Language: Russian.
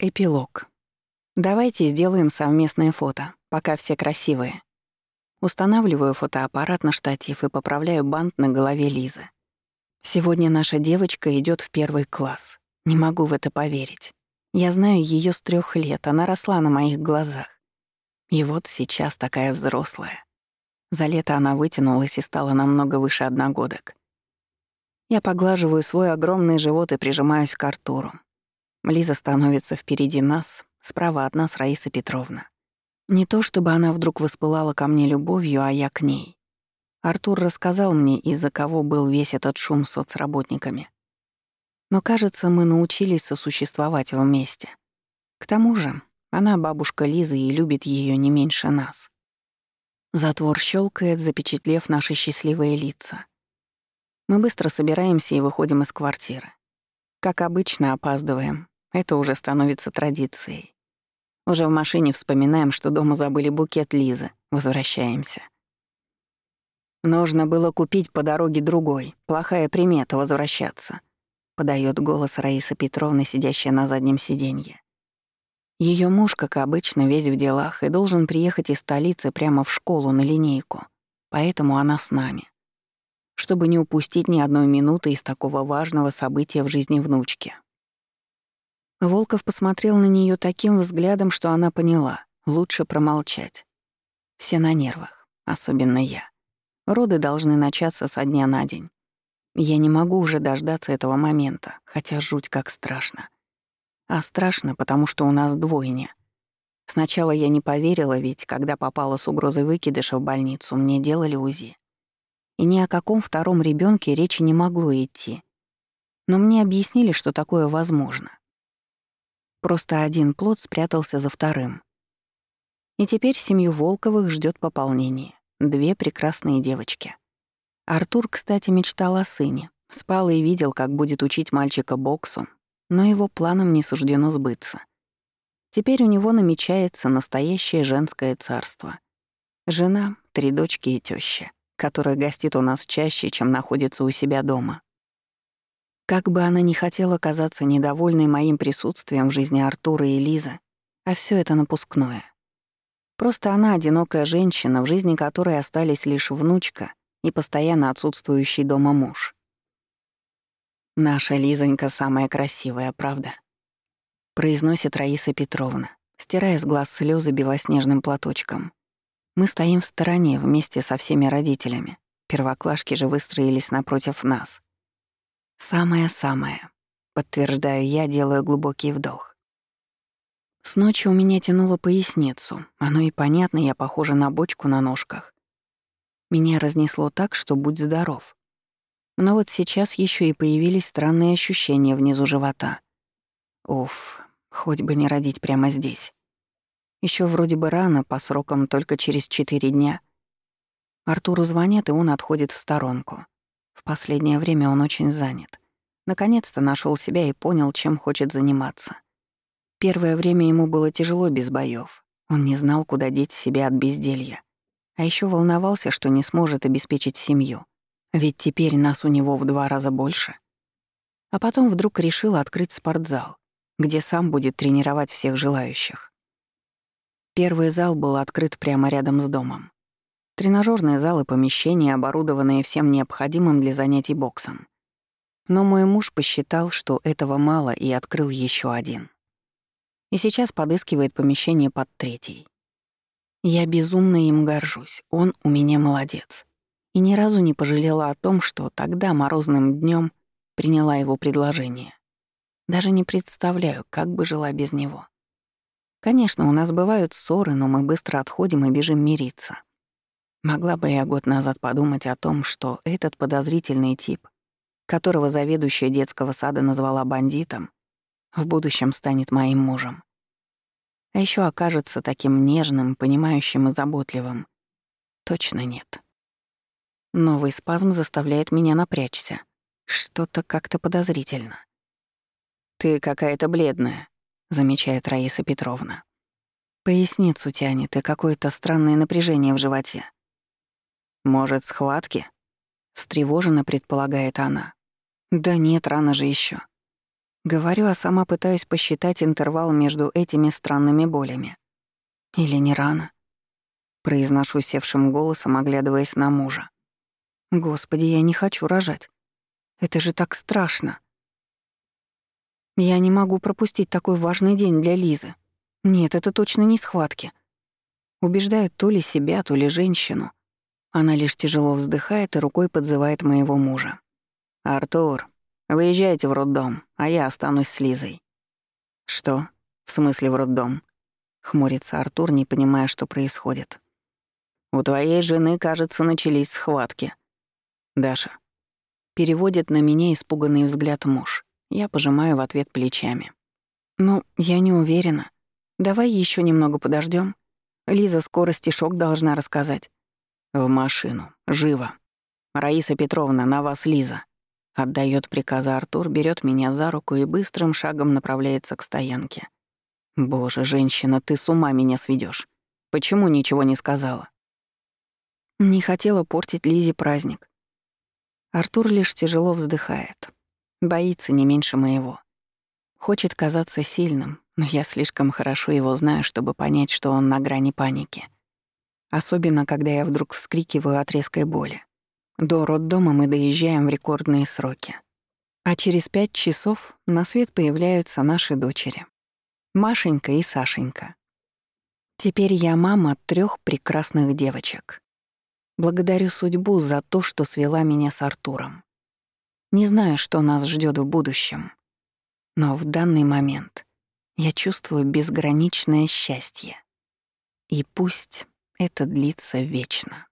Эпилог. Давайте сделаем совместное фото, пока все красивые. Устанавливаю фотоаппарат на штатив и поправляю бант на голове Лизы. Сегодня наша девочка идет в первый класс. Не могу в это поверить. Я знаю ее с трех лет, она росла на моих глазах. И вот сейчас такая взрослая. За лето она вытянулась и стала намного выше одногодок. Я поглаживаю свой огромный живот и прижимаюсь к Артуру. Лиза становится впереди нас, справа от нас Раиса Петровна. Не то чтобы она вдруг воспылала ко мне любовью, а я к ней. Артур рассказал мне, из-за кого был весь этот шум с соцработниками. Но, кажется, мы научились сосуществовать вместе. К тому же, она бабушка Лизы и любит ее не меньше нас. Затвор щелкает, запечатлев наши счастливые лица. Мы быстро собираемся и выходим из квартиры. Как обычно, опаздываем, это уже становится традицией. Уже в машине вспоминаем, что дома забыли букет Лизы. Возвращаемся. Нужно было купить по дороге другой. Плохая примета возвращаться. Подает голос Раиса Петровна, сидящая на заднем сиденье. Ее муж, как обычно, весь в делах и должен приехать из столицы прямо в школу на линейку. Поэтому она с нами. Чтобы не упустить ни одной минуты из такого важного события в жизни внучки. Волков посмотрел на нее таким взглядом, что она поняла — лучше промолчать. Все на нервах, особенно я. Роды должны начаться со дня на день. Я не могу уже дождаться этого момента, хотя жуть как страшно. А страшно, потому что у нас двойня. Сначала я не поверила, ведь когда попала с угрозой выкидыша в больницу, мне делали УЗИ. И ни о каком втором ребенке речи не могло идти. Но мне объяснили, что такое возможно. Просто один плод спрятался за вторым. И теперь семью Волковых ждет пополнение. Две прекрасные девочки. Артур, кстати, мечтал о сыне. Спал и видел, как будет учить мальчика боксу, но его планам не суждено сбыться. Теперь у него намечается настоящее женское царство. Жена, три дочки и теща, которая гостит у нас чаще, чем находится у себя дома. Как бы она ни хотела казаться недовольной моим присутствием в жизни Артура и Лизы, а все это напускное. Просто она одинокая женщина, в жизни которой остались лишь внучка и постоянно отсутствующий дома муж. «Наша Лизонька самая красивая, правда?» произносит Раиса Петровна, стирая с глаз слезы белоснежным платочком. Мы стоим в стороне вместе со всеми родителями. Первоклашки же выстроились напротив нас. «Самое-самое», — подтверждаю я, делаю глубокий вдох. С ночи у меня тянуло поясницу. Оно и понятно, я похожа на бочку на ножках. Меня разнесло так, что будь здоров. Но вот сейчас еще и появились странные ощущения внизу живота. Уф, хоть бы не родить прямо здесь. Еще вроде бы рано, по срокам только через четыре дня. Артуру звонят, и он отходит в сторонку. Последнее время он очень занят. Наконец-то нашел себя и понял, чем хочет заниматься. Первое время ему было тяжело без боев. Он не знал, куда деть себя от безделья. А еще волновался, что не сможет обеспечить семью. Ведь теперь нас у него в два раза больше. А потом вдруг решил открыть спортзал, где сам будет тренировать всех желающих. Первый зал был открыт прямо рядом с домом. Тренажерные залы помещения, оборудованные всем необходимым для занятий боксом. Но мой муж посчитал, что этого мало, и открыл еще один. И сейчас подыскивает помещение под третий. Я безумно им горжусь, он у меня молодец. И ни разу не пожалела о том, что тогда морозным днем приняла его предложение. Даже не представляю, как бы жила без него. Конечно, у нас бывают ссоры, но мы быстро отходим и бежим мириться. Могла бы я год назад подумать о том, что этот подозрительный тип, которого заведующая детского сада назвала бандитом, в будущем станет моим мужем. А еще окажется таким нежным, понимающим и заботливым. Точно нет. Новый спазм заставляет меня напрячься. Что-то как-то подозрительно. «Ты какая-то бледная», — замечает Раиса Петровна. Поясницу тянет и какое-то странное напряжение в животе. «Может, схватки?» — встревоженно предполагает она. «Да нет, рано же еще. Говорю, а сама пытаюсь посчитать интервал между этими странными болями. Или не рано? Произношу севшим голосом, оглядываясь на мужа. Господи, я не хочу рожать. Это же так страшно. Я не могу пропустить такой важный день для Лизы. Нет, это точно не схватки. Убеждают то ли себя, то ли женщину. Она лишь тяжело вздыхает и рукой подзывает моего мужа. «Артур, выезжайте в роддом, а я останусь с Лизой». «Что? В смысле в роддом?» — хмурится Артур, не понимая, что происходит. «У твоей жены, кажется, начались схватки». «Даша». Переводит на меня испуганный взгляд муж. Я пожимаю в ответ плечами. «Ну, я не уверена. Давай еще немного подождем. Лиза скоро стишок должна рассказать». «В машину. Живо. Раиса Петровна, на вас Лиза». Отдает приказы Артур, берет меня за руку и быстрым шагом направляется к стоянке. «Боже, женщина, ты с ума меня сведешь. Почему ничего не сказала?» Не хотела портить Лизе праздник. Артур лишь тяжело вздыхает. Боится не меньше моего. Хочет казаться сильным, но я слишком хорошо его знаю, чтобы понять, что он на грани паники. Особенно, когда я вдруг вскрикиваю от резкой боли. До роддома мы доезжаем в рекордные сроки. А через пять часов на свет появляются наши дочери. Машенька и Сашенька. Теперь я мама трех прекрасных девочек. Благодарю судьбу за то, что свела меня с Артуром. Не знаю, что нас ждет в будущем, но в данный момент я чувствую безграничное счастье. И пусть это длится вечно.